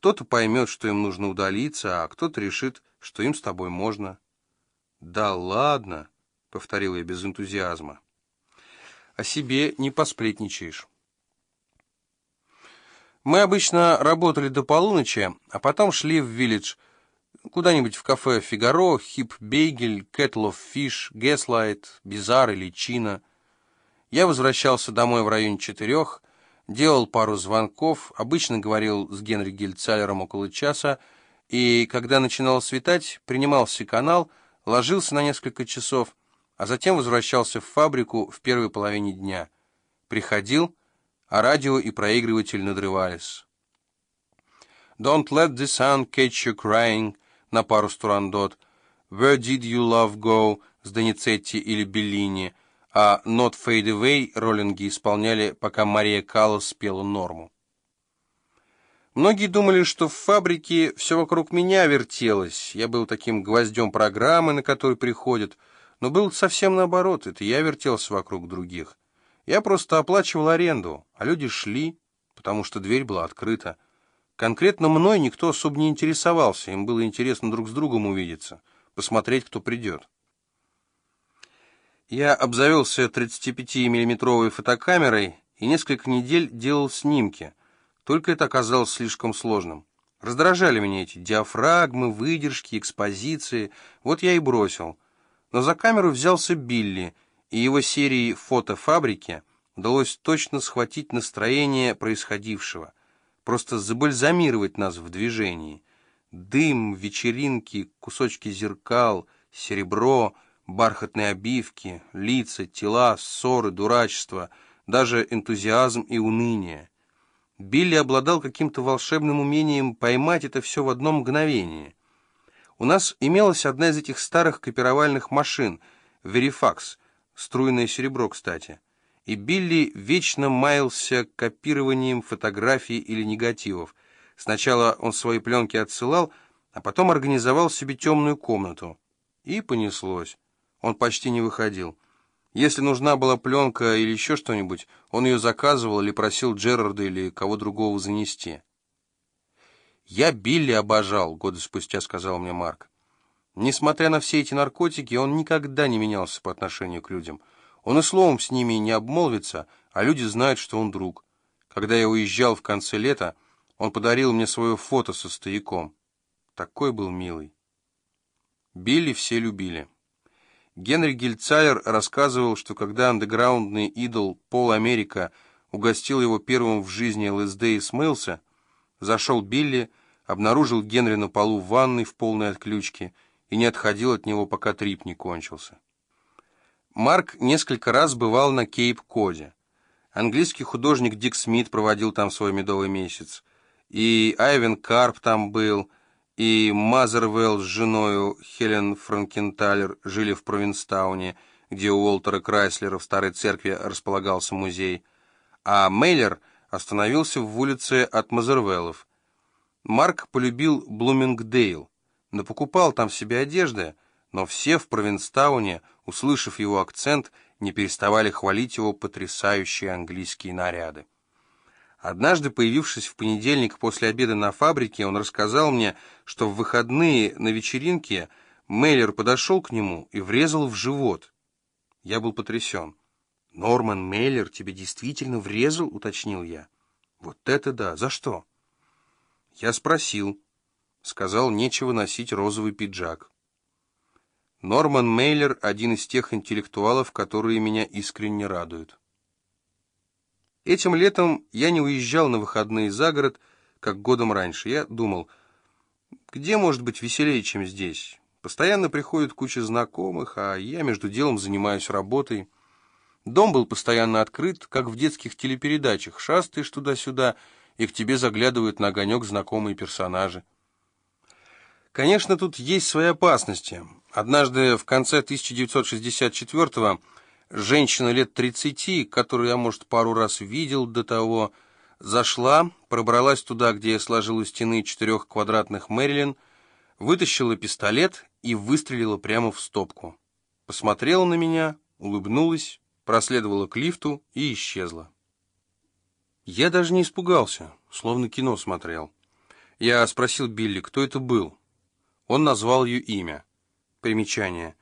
Кто-то поймет, что им нужно удалиться, а кто-то решит, что им с тобой можно. «Да ладно», — повторил я без энтузиазма. «О себе не посплетничаешь». Мы обычно работали до полуночи, а потом шли в Village, куда-нибудь в кафе «Фигаро», «Hip Bagel», «Kettle of Fish», «Gaslight», «Bizarre» или «Чино». Я возвращался домой в районе четырех, делал пару звонков, обычно говорил с Генри Гильцалером около часа, и, когда начинало светать, принимался канал, ложился на несколько часов, а затем возвращался в фабрику в первой половине дня. Приходил, а радио и проигрыватель надрывались. «Don't let the sun catch you crying» на пару Турандот, «Where did you love go» с Доницетти или Беллини, а «Not fade away» роллинги исполняли, пока Мария Каллас спела норму. Многие думали, что в фабрике все вокруг меня вертелось, я был таким гвоздем программы, на который приходят, но был совсем наоборот, это я вертелся вокруг других. Я просто оплачивал аренду, а люди шли, потому что дверь была открыта. Конкретно мной никто особо не интересовался, им было интересно друг с другом увидеться, посмотреть, кто придет. Я обзавелся 35-миллиметровой фотокамерой и несколько недель делал снимки, только это оказалось слишком сложным. Раздражали меня эти диафрагмы, выдержки, экспозиции, вот я и бросил. Но за камеру взялся Билли — и его серии «Фото фабрики» удалось точно схватить настроение происходившего, просто забальзамировать нас в движении. Дым, вечеринки, кусочки зеркал, серебро, бархатные обивки, лица, тела, ссоры, дурачество, даже энтузиазм и уныние. Билли обладал каким-то волшебным умением поймать это все в одно мгновение. У нас имелась одна из этих старых копировальных машин, Верифакс, струйное серебро, кстати. И Билли вечно маялся копированием фотографий или негативов. Сначала он свои пленки отсылал, а потом организовал себе темную комнату. И понеслось. Он почти не выходил. Если нужна была пленка или еще что-нибудь, он ее заказывал или просил Джерарда или кого другого занести. «Я Билли обожал», — годы спустя сказал мне Марк. Несмотря на все эти наркотики, он никогда не менялся по отношению к людям. Он и словом с ними не обмолвится, а люди знают, что он друг. Когда я уезжал в конце лета, он подарил мне свое фото со стояком. Такой был милый. Билли все любили. Генри Гильцайлер рассказывал, что когда андеграундный идол Пол Америка угостил его первым в жизни ЛСД и смылся, зашел Билли, обнаружил Генри на полу в ванной в полной отключке и не отходил от него, пока трип не кончился. Марк несколько раз бывал на Кейп-Коде. Английский художник Дик Смит проводил там свой медовый месяц. И Айвен Карп там был, и Мазервелл с женой Хелен Франкенталер жили в Провинстауне, где у Уолтера Крайслера в старой церкви располагался музей. А Мейлер остановился в улице от Мазервеллов. Марк полюбил Блумингдейл покупал там себе одежды, но все в Провинстауне, услышав его акцент, не переставали хвалить его потрясающие английские наряды. Однажды, появившись в понедельник после обеда на фабрике, он рассказал мне, что в выходные на вечеринке Мейлер подошел к нему и врезал в живот. Я был потрясен. «Норман Мейлер тебе действительно врезал?» — уточнил я. «Вот это да! За что?» Я спросил. Сказал, нечего носить розовый пиджак. Норман Мейлер — один из тех интеллектуалов, которые меня искренне радуют. Этим летом я не уезжал на выходные за город, как годом раньше. Я думал, где может быть веселее, чем здесь? Постоянно приходит куча знакомых, а я между делом занимаюсь работой. Дом был постоянно открыт, как в детских телепередачах. Шастаешь туда-сюда, и к тебе заглядывают на огонек знакомые персонажи. Конечно, тут есть свои опасности. Однажды в конце 1964-го женщина лет 30, которую я, может, пару раз видел до того, зашла, пробралась туда, где я сложил у стены четырех квадратных Мэрилин, вытащила пистолет и выстрелила прямо в стопку. Посмотрела на меня, улыбнулась, проследовала к лифту и исчезла. Я даже не испугался, словно кино смотрел. Я спросил Билли, кто это был. Он назвал ее имя. Примечание.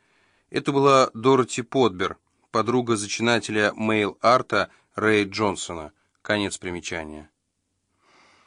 Это была Дороти Подбер, подруга зачинателя мейл-арта Рэя Джонсона. Конец примечания.